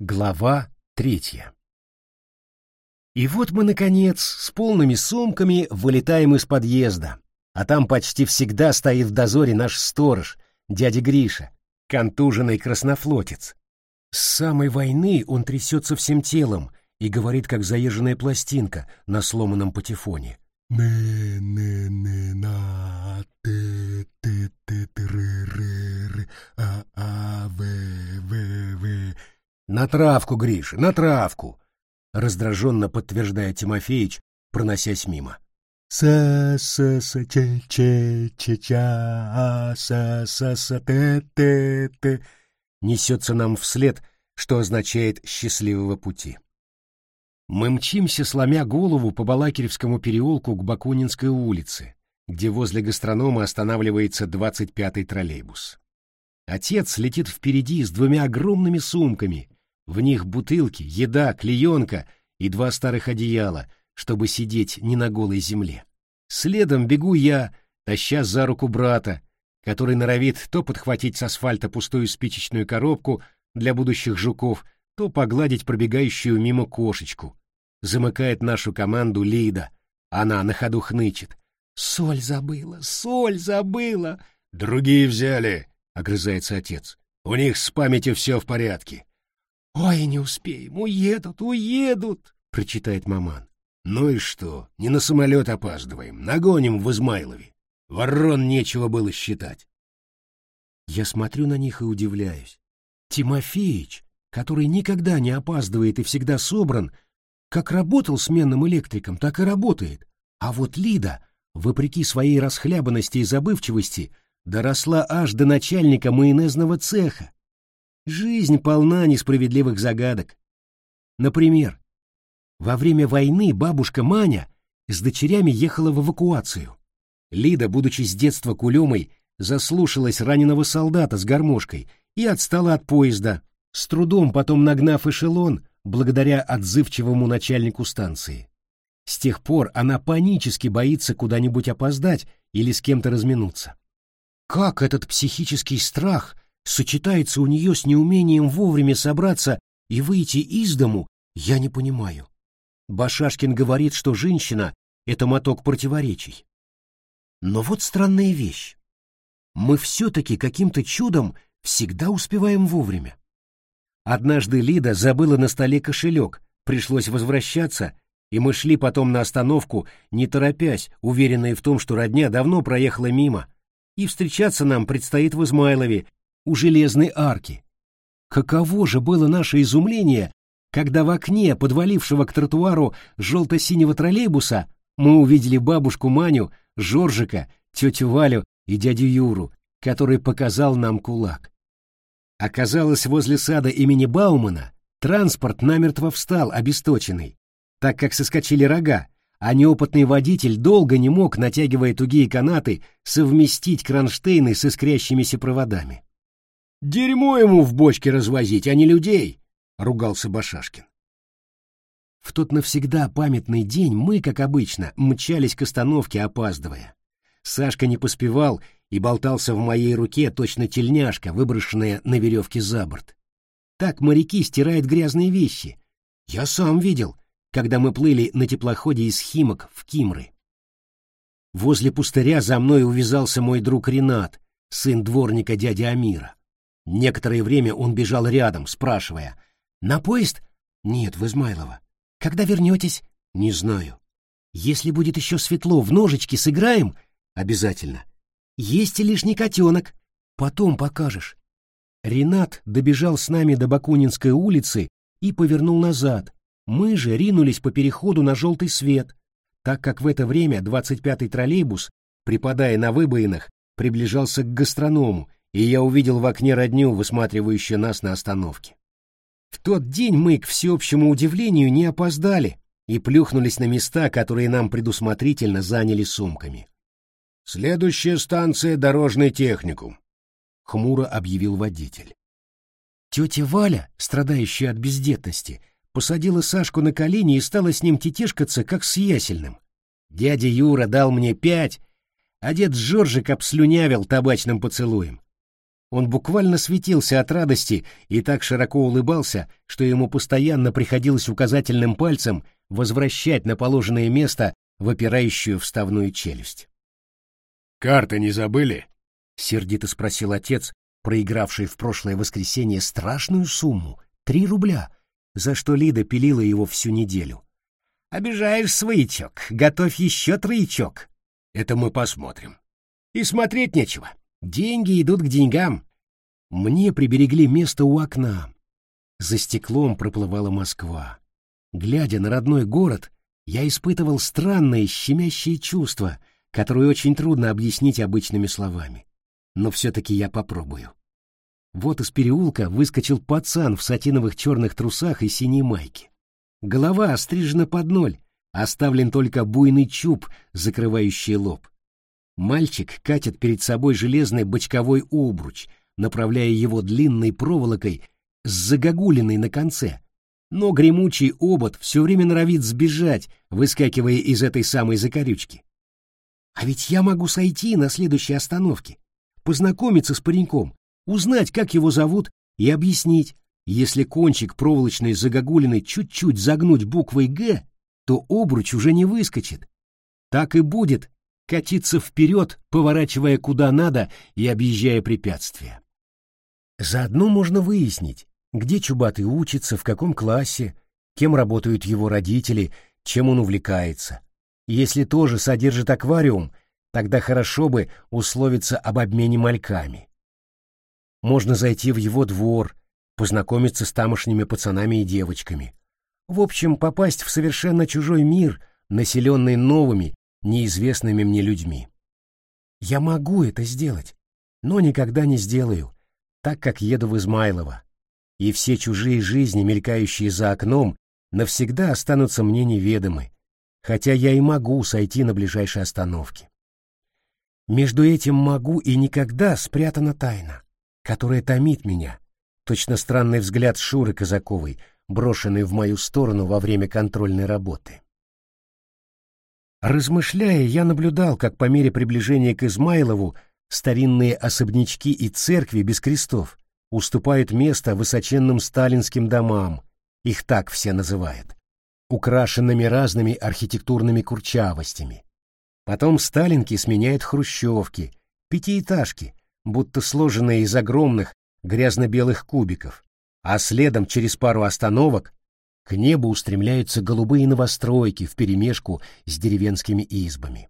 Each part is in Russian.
Глава третья И вот мы, наконец, с полными сумками вылетаем из подъезда, а там почти всегда стоит в дозоре наш сторож, дядя Гриша, контуженный краснофлотец. С самой войны он трясется всем телом и говорит, как заезженная пластинка на сломанном патефоне. «Не-не-не-на, «На травку, Гриша, на травку!» — раздраженно подтверждает Тимофеич, проносясь мимо. «Са-са-са-че-че-че-ча, са-са-са-те-те-те» несется нам вслед, что означает «счастливого пути». Мы мчимся, сломя голову по Балакиревскому переулку к Бакунинской улице, где возле гастронома останавливается двадцать пятый троллейбус. Отец летит впереди с двумя огромными сумками, в них бутылки, еда, клеенка и два старых одеяла, чтобы сидеть не на голой земле. Следом бегу я, таща за руку брата, который норовит то подхватить с асфальта пустую спичечную коробку для будущих жуков, то погладить пробегающую мимо кошечку. Замыкает нашу команду Лида. Она на ходу хнычет. «Соль забыла! Соль забыла!» «Другие взяли!» — огрызается отец. «У них с памятью все в порядке. «Ой, не успеем, уедут, уедут!» — прочитает маман. «Ну и что? Не на самолет опаздываем, нагоним в Измайлове. Ворон нечего было считать». Я смотрю на них и удивляюсь. Тимофеич, который никогда не опаздывает и всегда собран, как работал сменным электриком, так и работает. А вот Лида, вопреки своей расхлябанности и забывчивости, доросла аж до начальника майонезного цеха. Жизнь полна несправедливых загадок. Например, во время войны бабушка Маня с дочерями ехала в эвакуацию. Лида, будучи с детства кулемой, заслушалась раненого солдата с гармошкой и отстала от поезда, с трудом потом нагнав эшелон благодаря отзывчивому начальнику станции. С тех пор она панически боится куда-нибудь опоздать или с кем-то разминуться. Как этот психический страх – сочетается у нее с неумением вовремя собраться и выйти из дому, я не понимаю. Башашкин говорит, что женщина — это моток противоречий. Но вот странная вещь. Мы все-таки каким-то чудом всегда успеваем вовремя. Однажды Лида забыла на столе кошелек, пришлось возвращаться, и мы шли потом на остановку, не торопясь, уверенные в том, что родня давно проехала мимо, и встречаться нам предстоит в Измайлове, у железной арки. Каково же было наше изумление, когда в окне подвалившего к тротуару желто-синего троллейбуса мы увидели бабушку Маню, Жоржика, тетю Валю и дядю Юру, который показал нам кулак. Оказалось, возле сада имени Баумана транспорт намертво встал, обесточенный, так как соскочили рога, а неопытный водитель долго не мог, натягивая тугие канаты, совместить кронштейны с искрящимися проводами. Дерьмо ему в бочке развозить, а не людей, — ругался Башашкин. В тот навсегда памятный день мы, как обычно, мчались к остановке, опаздывая. Сашка не поспевал и болтался в моей руке точно тельняшка, выброшенная на веревке за борт. Так моряки стирают грязные вещи. Я сам видел, когда мы плыли на теплоходе из Химок в Кимры. Возле пустыря за мной увязался мой друг Ренат, сын дворника дяди Амира. Некоторое время он бежал рядом, спрашивая. «На поезд?» «Нет, в Измайлово». «Когда вернетесь?» «Не знаю». «Если будет еще светло, в ножички сыграем?» «Обязательно». «Есть лишний котенок». «Потом покажешь». Ренат добежал с нами до Бакунинской улицы и повернул назад. Мы же ринулись по переходу на желтый свет, так как в это время 25-й троллейбус, припадая на выбоинах, приближался к гастроному и я увидел в окне родню, высматривающую нас на остановке. В тот день мы, к всеобщему удивлению, не опоздали и плюхнулись на места, которые нам предусмотрительно заняли сумками. «Следующая станция — дорожный техникум», — хмуро объявил водитель. Тетя Валя, страдающая от бездетности, посадила Сашку на колени и стала с ним тетешкаться, как с ясельным. Дядя Юра дал мне пять, а дед Жоржик обслюнявил табачным поцелуем. Он буквально светился от радости и так широко улыбался, что ему постоянно приходилось указательным пальцем возвращать на положенное место выпирающую вставную челюсть. «Карты не забыли?» — сердито спросил отец, проигравший в прошлое воскресенье страшную сумму — три рубля, за что Лида пилила его всю неделю. «Обижаешь, своячок, готовь еще троячок». «Это мы посмотрим». «И смотреть нечего. Деньги идут к деньгам. Мне приберегли место у окна. За стеклом проплывала Москва. Глядя на родной город, я испытывал странные щемящие чувства, которые очень трудно объяснить обычными словами. Но все-таки я попробую. Вот из переулка выскочил пацан в сатиновых черных трусах и синей майке. Голова острижена под ноль, оставлен только буйный чуб, закрывающий лоб. Мальчик катит перед собой железный бочковой обруч, направляя его длинной проволокой с загогулиной на конце. Но гремучий обод все время норовит сбежать, выскакивая из этой самой закорючки. А ведь я могу сойти на следующей остановке, познакомиться с пареньком, узнать, как его зовут, и объяснить, если кончик проволочной загогулиной чуть-чуть загнуть буквой «Г», то обруч уже не выскочит. Так и будет катиться вперед, поворачивая куда надо и объезжая препятствия. Заодно можно выяснить, где Чубатый учится, в каком классе, кем работают его родители, чем он увлекается. Если тоже содержит аквариум, тогда хорошо бы условиться об обмене мальками. Можно зайти в его двор, познакомиться с тамошними пацанами и девочками. В общем, попасть в совершенно чужой мир, населенный новыми, неизвестными мне людьми. Я могу это сделать, но никогда не сделаю, так как еду в Измайлово, и все чужие жизни, мелькающие за окном, навсегда останутся мне неведомы, хотя я и могу сойти на ближайшей остановке. Между этим могу и никогда спрятана тайна, которая томит меня, точно странный взгляд Шуры Казаковой, брошенный в мою сторону во время контрольной работы. Размышляя, я наблюдал, как по мере приближения к Измайлову старинные особнячки и церкви без крестов уступают место высоченным сталинским домам, их так все называют, украшенными разными архитектурными курчавостями. Потом сталинки сменяют хрущевки, пятиэтажки, будто сложенные из огромных грязно-белых кубиков, а следом через пару остановок к небу устремляются голубые новостройки вперемешку с деревенскими избами.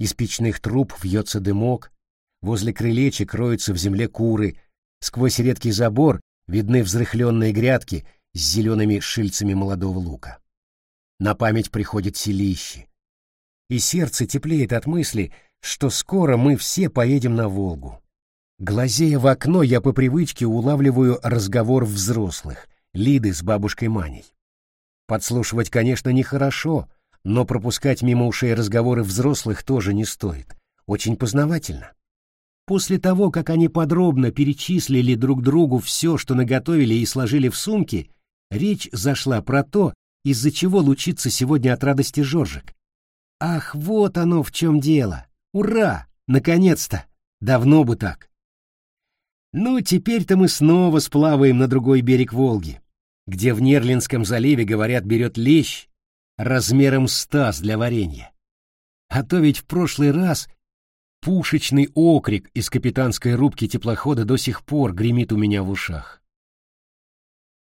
Из печных труб вьется дымок, возле крылечек роются в земле куры, сквозь редкий забор видны взрыхленные грядки с зелеными шильцами молодого лука. На память приходит селище. И сердце теплеет от мысли, что скоро мы все поедем на Волгу. Глазея в окно, я по привычке улавливаю разговор взрослых, Лиды с бабушкой Маней. Подслушивать, конечно, нехорошо, но пропускать мимо ушей разговоры взрослых тоже не стоит. Очень познавательно. После того, как они подробно перечислили друг другу все, что наготовили и сложили в сумки, речь зашла про то, из-за чего лучится сегодня от радости Жоржик. Ах, вот оно в чем дело! Ура! Наконец-то! Давно бы так. Ну, теперь-то мы снова сплаваем на другой берег Волги, где в Нерлинском заливе, говорят, берет лещ размером с для варенья. А то ведь в прошлый раз пушечный окрик из капитанской рубки теплохода до сих пор гремит у меня в ушах.